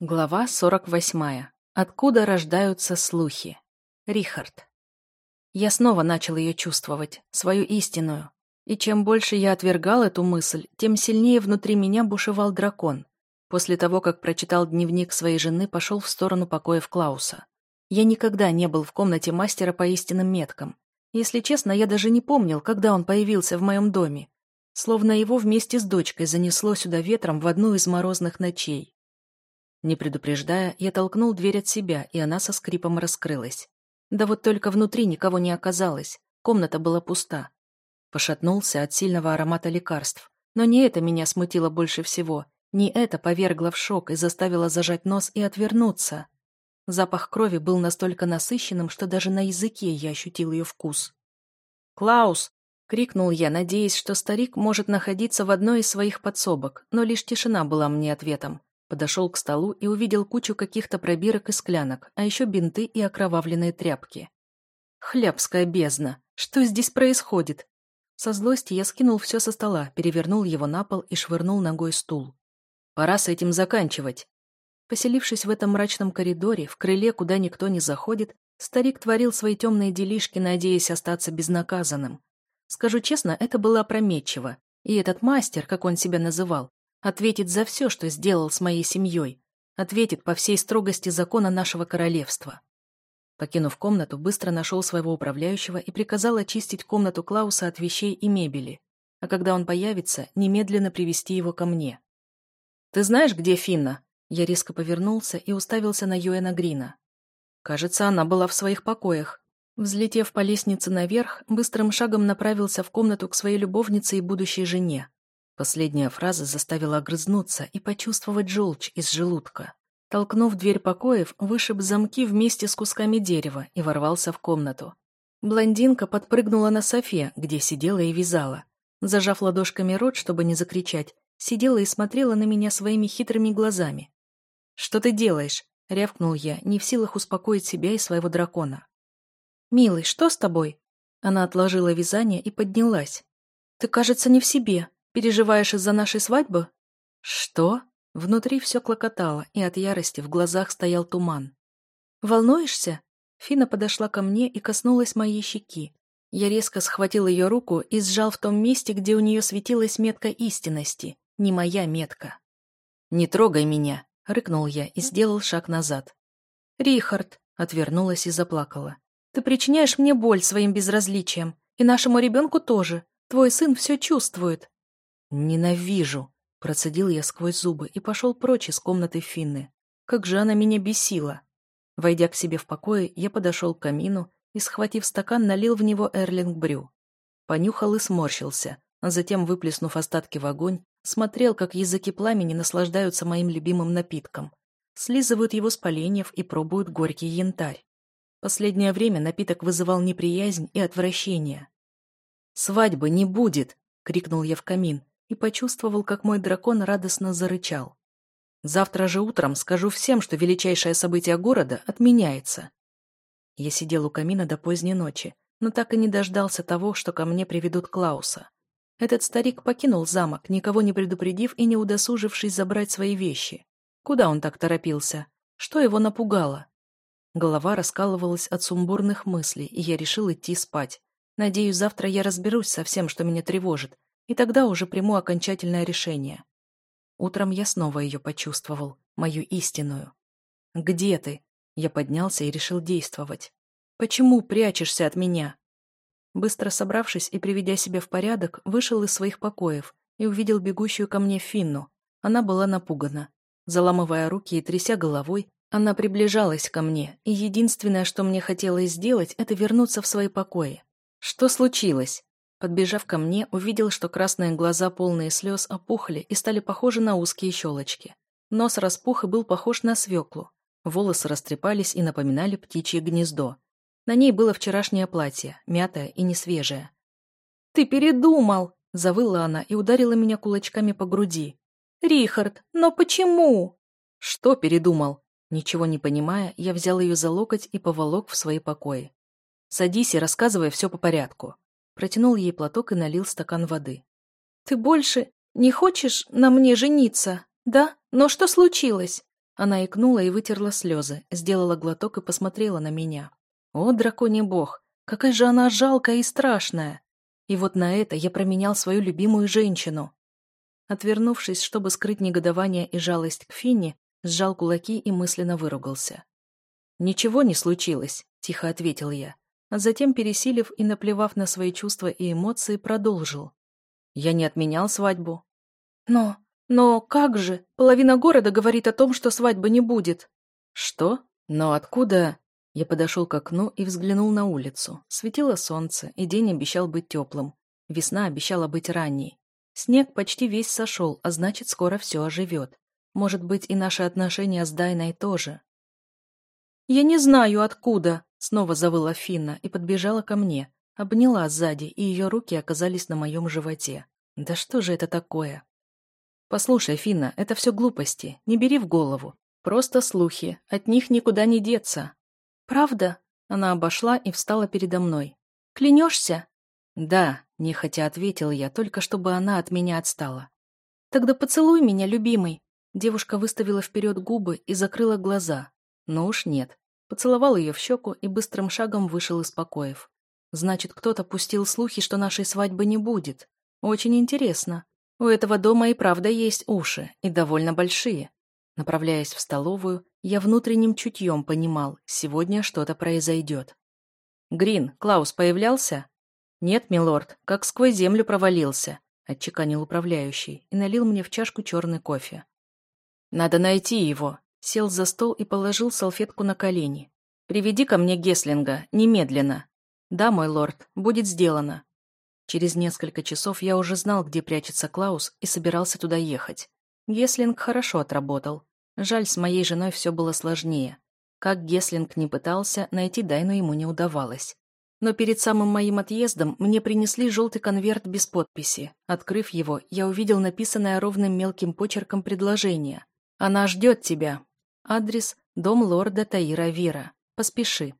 Глава 48. Откуда рождаются слухи? Рихард. Я снова начал ее чувствовать, свою истинную. И чем больше я отвергал эту мысль, тем сильнее внутри меня бушевал дракон. После того, как прочитал дневник своей жены, пошел в сторону покоев Клауса. Я никогда не был в комнате мастера по истинным меткам. Если честно, я даже не помнил, когда он появился в моем доме. Словно его вместе с дочкой занесло сюда ветром в одну из морозных ночей. Не предупреждая, я толкнул дверь от себя, и она со скрипом раскрылась. Да вот только внутри никого не оказалось, комната была пуста. Пошатнулся от сильного аромата лекарств. Но не это меня смутило больше всего. Не это повергло в шок и заставило зажать нос и отвернуться. Запах крови был настолько насыщенным, что даже на языке я ощутил ее вкус. «Клаус!» — крикнул я, надеясь, что старик может находиться в одной из своих подсобок, но лишь тишина была мне ответом. Подошел к столу и увидел кучу каких-то пробирок и склянок, а еще бинты и окровавленные тряпки. Хлябская бездна! Что здесь происходит? Со злости я скинул все со стола, перевернул его на пол и швырнул ногой стул. Пора с этим заканчивать. Поселившись в этом мрачном коридоре, в крыле, куда никто не заходит, старик творил свои темные делишки, надеясь остаться безнаказанным. Скажу честно, это было опрометчиво. И этот мастер, как он себя называл, Ответит за все, что сделал с моей семьей. Ответит по всей строгости закона нашего королевства. Покинув комнату, быстро нашел своего управляющего и приказал очистить комнату Клауса от вещей и мебели. А когда он появится, немедленно привести его ко мне. «Ты знаешь, где Финна?» Я резко повернулся и уставился на Юэна Грина. Кажется, она была в своих покоях. Взлетев по лестнице наверх, быстрым шагом направился в комнату к своей любовнице и будущей жене. Последняя фраза заставила огрызнуться и почувствовать желчь из желудка. Толкнув дверь покоев, вышиб замки вместе с кусками дерева и ворвался в комнату. Блондинка подпрыгнула на софе, где сидела и вязала. Зажав ладошками рот, чтобы не закричать, сидела и смотрела на меня своими хитрыми глазами. «Что ты делаешь?» — рявкнул я, не в силах успокоить себя и своего дракона. «Милый, что с тобой?» Она отложила вязание и поднялась. «Ты, кажется, не в себе», Переживаешь из-за нашей свадьбы?» «Что?» Внутри все клокотало, и от ярости в глазах стоял туман. «Волнуешься?» Фина подошла ко мне и коснулась моей щеки. Я резко схватил ее руку и сжал в том месте, где у нее светилась метка истинности. Не моя метка. «Не трогай меня!» — рыкнул я и сделал шаг назад. «Рихард!» — отвернулась и заплакала. «Ты причиняешь мне боль своим безразличием. И нашему ребенку тоже. Твой сын все чувствует». «Ненавижу!» – процедил я сквозь зубы и пошел прочь из комнаты Финны. Как же она меня бесила! Войдя к себе в покое, я подошел к камину и, схватив стакан, налил в него эрлинг-брю. Понюхал и сморщился, а затем, выплеснув остатки в огонь, смотрел, как языки пламени наслаждаются моим любимым напитком. Слизывают его с поленьев и пробуют горький янтарь. Последнее время напиток вызывал неприязнь и отвращение. «Свадьбы не будет!» — крикнул я в камин, и почувствовал, как мой дракон радостно зарычал. «Завтра же утром скажу всем, что величайшее событие города отменяется». Я сидел у камина до поздней ночи, но так и не дождался того, что ко мне приведут Клауса. Этот старик покинул замок, никого не предупредив и не удосужившись забрать свои вещи. Куда он так торопился? Что его напугало? Голова раскалывалась от сумбурных мыслей, и я решил идти спать. Надеюсь, завтра я разберусь со всем, что меня тревожит, и тогда уже приму окончательное решение. Утром я снова ее почувствовал, мою истинную. «Где ты?» Я поднялся и решил действовать. «Почему прячешься от меня?» Быстро собравшись и приведя себя в порядок, вышел из своих покоев и увидел бегущую ко мне Финну. Она была напугана. Заламывая руки и тряся головой, она приближалась ко мне, и единственное, что мне хотелось сделать, это вернуться в свои покои. «Что случилось?» Подбежав ко мне, увидел, что красные глаза, полные слез, опухли и стали похожи на узкие щелочки. Нос распух и был похож на свеклу. Волосы растрепались и напоминали птичье гнездо. На ней было вчерашнее платье, мятое и несвежее. «Ты передумал!» — завыла она и ударила меня кулачками по груди. «Рихард, но почему?» «Что передумал?» Ничего не понимая, я взял ее за локоть и поволок в свои покои. «Садись и рассказывай все по порядку». Протянул ей платок и налил стакан воды. «Ты больше не хочешь на мне жениться, да? Но что случилось? Она икнула и вытерла слезы, сделала глоток и посмотрела на меня. О, драконий бог, какая же она жалкая и страшная! И вот на это я променял свою любимую женщину. Отвернувшись, чтобы скрыть негодование и жалость к Финни, сжал кулаки и мысленно выругался. «Ничего не случилось», — тихо ответил я, а затем, пересилив и наплевав на свои чувства и эмоции, продолжил. «Я не отменял свадьбу». «Но... но как же? Половина города говорит о том, что свадьбы не будет». «Что? Но откуда...» Я подошел к окну и взглянул на улицу. Светило солнце, и день обещал быть теплым. Весна обещала быть ранней. Снег почти весь сошел, а значит, скоро все оживет. Может быть, и наши отношения с Дайной тоже. «Я не знаю, откуда!» — снова завыла Финна и подбежала ко мне. Обняла сзади, и ее руки оказались на моем животе. «Да что же это такое?» «Послушай, Финна, это все глупости. Не бери в голову. Просто слухи. От них никуда не деться. «Правда?» Она обошла и встала передо мной. «Клянешься?» «Да», — нехотя ответил я, только чтобы она от меня отстала. «Тогда поцелуй меня, любимый». Девушка выставила вперед губы и закрыла глаза. Но уж нет. Поцеловал ее в щеку и быстрым шагом вышел из покоев. Значит, кто-то пустил слухи, что нашей свадьбы не будет. Очень интересно. У этого дома и правда есть уши, и довольно большие. Направляясь в столовую, я внутренним чутьем понимал, сегодня что-то произойдет. «Грин, Клаус появлялся?» «Нет, милорд, как сквозь землю провалился», — отчеканил управляющий и налил мне в чашку черный кофе. «Надо найти его», — сел за стол и положил салфетку на колени. «Приведи ко мне Геслинга, немедленно». «Да, мой лорд, будет сделано». Через несколько часов я уже знал, где прячется Клаус, и собирался туда ехать. Геслинг хорошо отработал. Жаль, с моей женой все было сложнее. Как Геслинг не пытался, найти Дайну ему не удавалось. Но перед самым моим отъездом мне принесли желтый конверт без подписи. Открыв его, я увидел написанное ровным мелким почерком предложение. «Она ждет тебя». Адрес – дом лорда Таира Вира. Поспеши.